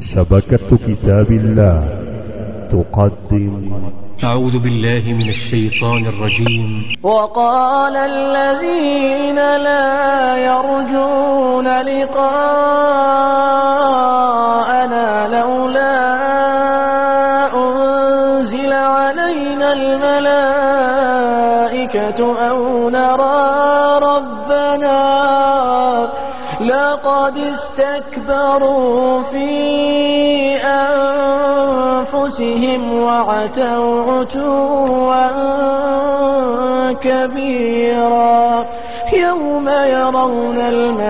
شبكة كتاب الله. تقدم. أعوذ بالله من الشيطان الرجيم. وقال الذين لا يرجون لقاءنا لولا أنزل علينا الملائكة أو نرى ربنا لقد استكبروا في أنفسهم وعتوا عتوا كبيرا. يوم يرون الملائكة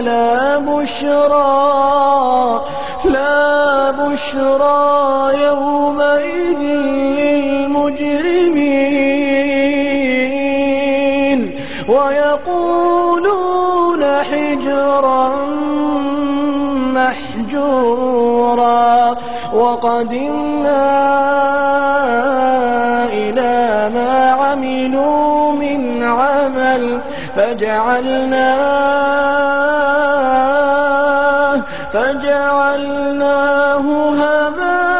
لا بشرى لا بشرى يومئذ للمجرمين. ويقولون وقدمنا إلى ما عملوا من عمل فجعلناه فجعلناه هباء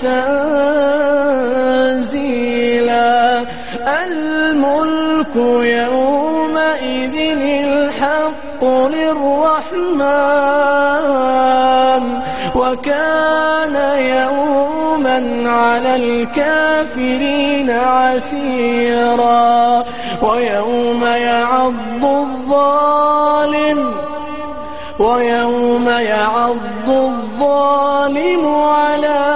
تنزيلا. الملك يومئذ الحق للرحمن وكان يوما على الكافرين عسيرا ويوم يعض الظالم ويوم يعض الظالم على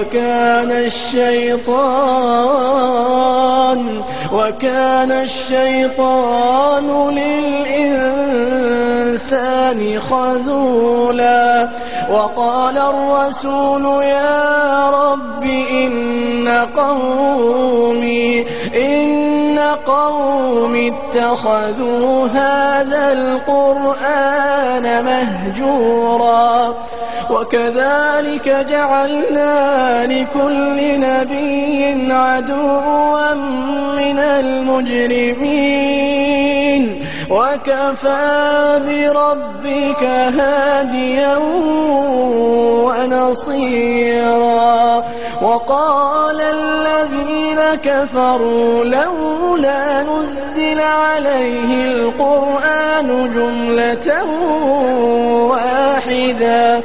وكان الشيطان وكان الشيطان للإنسان خذولا وقال الرسول يا رب إن قومي إن قومي اتخذوا هذا القرآن مهجورا وكذلك جعلنا لكل نبي عدوا من المجرمين وكفى بربك هاديا ونصيرا. وقال الذين كفروا لولا نزل عليه القرآن جملة واحدة.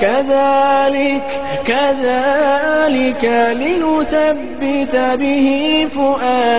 كذلك كذلك لنثبت به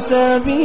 وأضل سبيلا